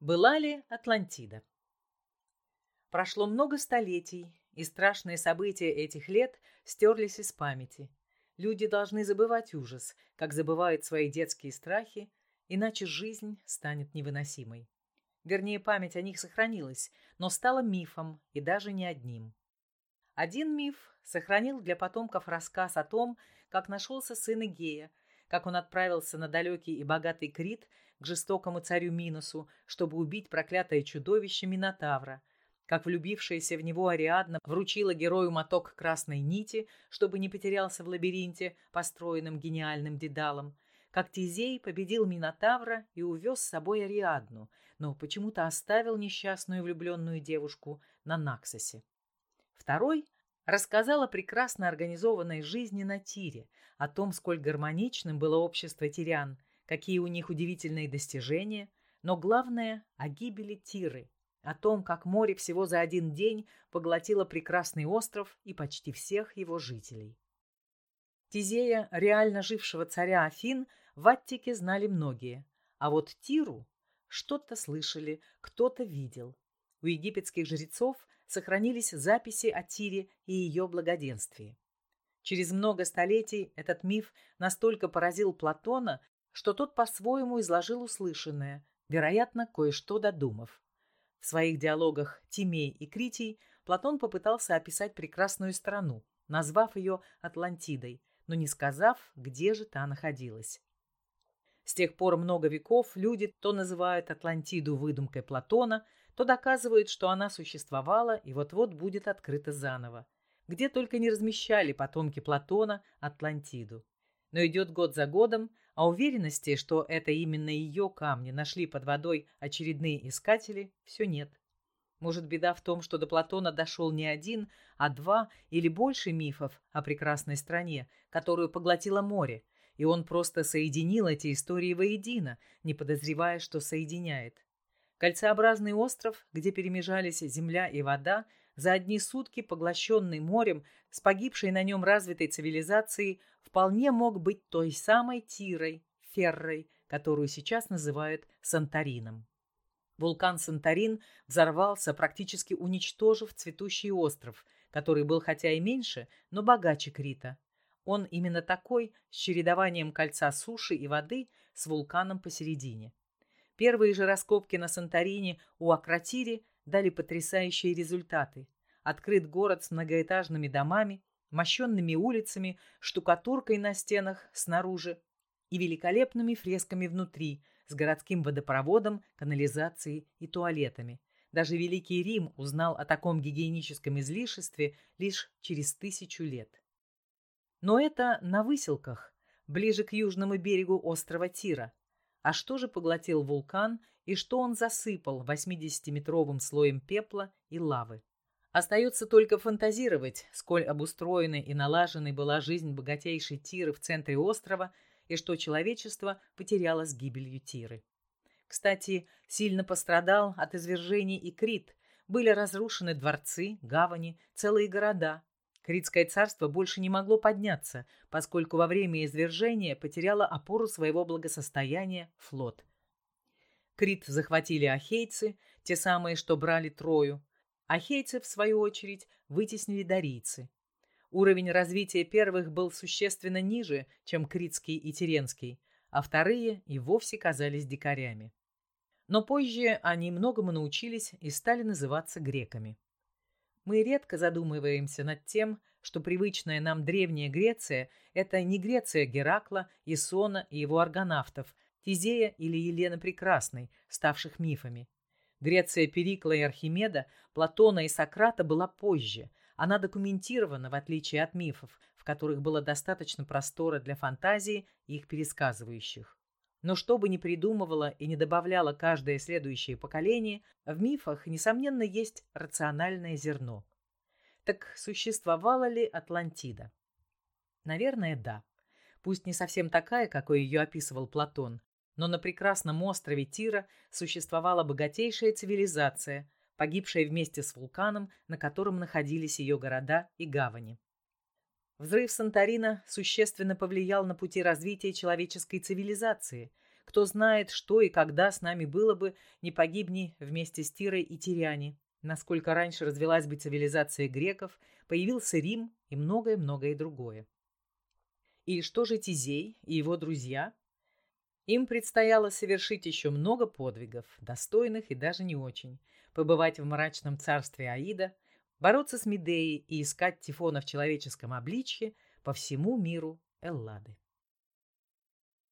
Была ли Атлантида? Прошло много столетий, и страшные события этих лет стерлись из памяти. Люди должны забывать ужас, как забывают свои детские страхи, иначе жизнь станет невыносимой. Вернее, память о них сохранилась, но стала мифом, и даже не одним. Один миф сохранил для потомков рассказ о том, как нашелся сын Игея, как он отправился на далекий и богатый Крит к жестокому царю Миносу, чтобы убить проклятое чудовище Минотавра, как влюбившаяся в него Ариадна вручила герою моток красной нити, чтобы не потерялся в лабиринте, построенном гениальным Дедалом, как Тизей победил Минотавра и увез с собой Ариадну, но почему-то оставил несчастную влюбленную девушку на Наксосе. Второй рассказал о прекрасно организованной жизни на Тире, о том, сколь гармоничным было общество тирян, какие у них удивительные достижения, но главное – о гибели Тиры, о том, как море всего за один день поглотило прекрасный остров и почти всех его жителей. Тизея, реально жившего царя Афин, в Аттике знали многие, а вот Тиру что-то слышали, кто-то видел. У египетских жрецов сохранились записи о Тире и ее благоденствии. Через много столетий этот миф настолько поразил Платона, что тот по-своему изложил услышанное, вероятно, кое-что додумав. В своих диалогах «Тимей» и «Критий» Платон попытался описать прекрасную страну, назвав ее Атлантидой, но не сказав, где же та находилась. С тех пор много веков люди то называют Атлантиду выдумкой Платона, то доказывают, что она существовала и вот-вот будет открыта заново. Где только не размещали потомки Платона Атлантиду. Но идет год за годом, а уверенности, что это именно ее камни нашли под водой очередные искатели, все нет. Может, беда в том, что до Платона дошел не один, а два или больше мифов о прекрасной стране, которую поглотило море, и он просто соединил эти истории воедино, не подозревая, что соединяет. Кольцеобразный остров, где перемежались земля и вода, за одни сутки поглощенный морем, с погибшей на нем развитой цивилизацией, вполне мог быть той самой Тирой, Феррой, которую сейчас называют Санторином. Вулкан Санторин взорвался, практически уничтожив цветущий остров, который был хотя и меньше, но богаче Крита. Он именно такой, с чередованием кольца суши и воды с вулканом посередине. Первые же раскопки на Санторине у Акротири дали потрясающие результаты. Открыт город с многоэтажными домами, мощенными улицами, штукатуркой на стенах снаружи и великолепными фресками внутри, с городским водопроводом, канализацией и туалетами. Даже Великий Рим узнал о таком гигиеническом излишестве лишь через тысячу лет. Но это на выселках, ближе к южному берегу острова Тира. А что же поглотил вулкан и что он засыпал 80-метровым слоем пепла и лавы? Остается только фантазировать, сколь обустроенной и налаженной была жизнь богатейшей Тиры в центре острова и что человечество потеряло с гибелью Тиры. Кстати, сильно пострадал от извержений и Крит. Были разрушены дворцы, гавани, целые города, Критское царство больше не могло подняться, поскольку во время извержения потеряло опору своего благосостояния флот. Крит захватили ахейцы, те самые, что брали Трою. Ахейцы, в свою очередь, вытеснили дарийцы. Уровень развития первых был существенно ниже, чем критский и тиренский, а вторые и вовсе казались дикарями. Но позже они многому научились и стали называться греками. Мы редко задумываемся над тем, что привычная нам древняя Греция – это не Греция Геракла, Исона и его аргонавтов, Тизея или Елены Прекрасной, ставших мифами. Греция Перикла и Архимеда, Платона и Сократа была позже. Она документирована, в отличие от мифов, в которых было достаточно простора для фантазии их пересказывающих. Но что бы ни придумывало и не добавляло каждое следующее поколение, в мифах, несомненно, есть рациональное зерно. Так существовала ли Атлантида? Наверное, да. Пусть не совсем такая, какой ее описывал Платон, но на прекрасном острове Тира существовала богатейшая цивилизация, погибшая вместе с вулканом, на котором находились ее города и гавани. Взрыв Санторина существенно повлиял на пути развития человеческой цивилизации. Кто знает, что и когда с нами было бы, не погибни вместе с Тирой и Тиряне. Насколько раньше развелась бы цивилизация греков, появился Рим и многое-многое другое. И что же Тизей и его друзья? Им предстояло совершить еще много подвигов, достойных и даже не очень, побывать в мрачном царстве Аида, бороться с Медеей и искать Тифона в человеческом обличье по всему миру Эллады.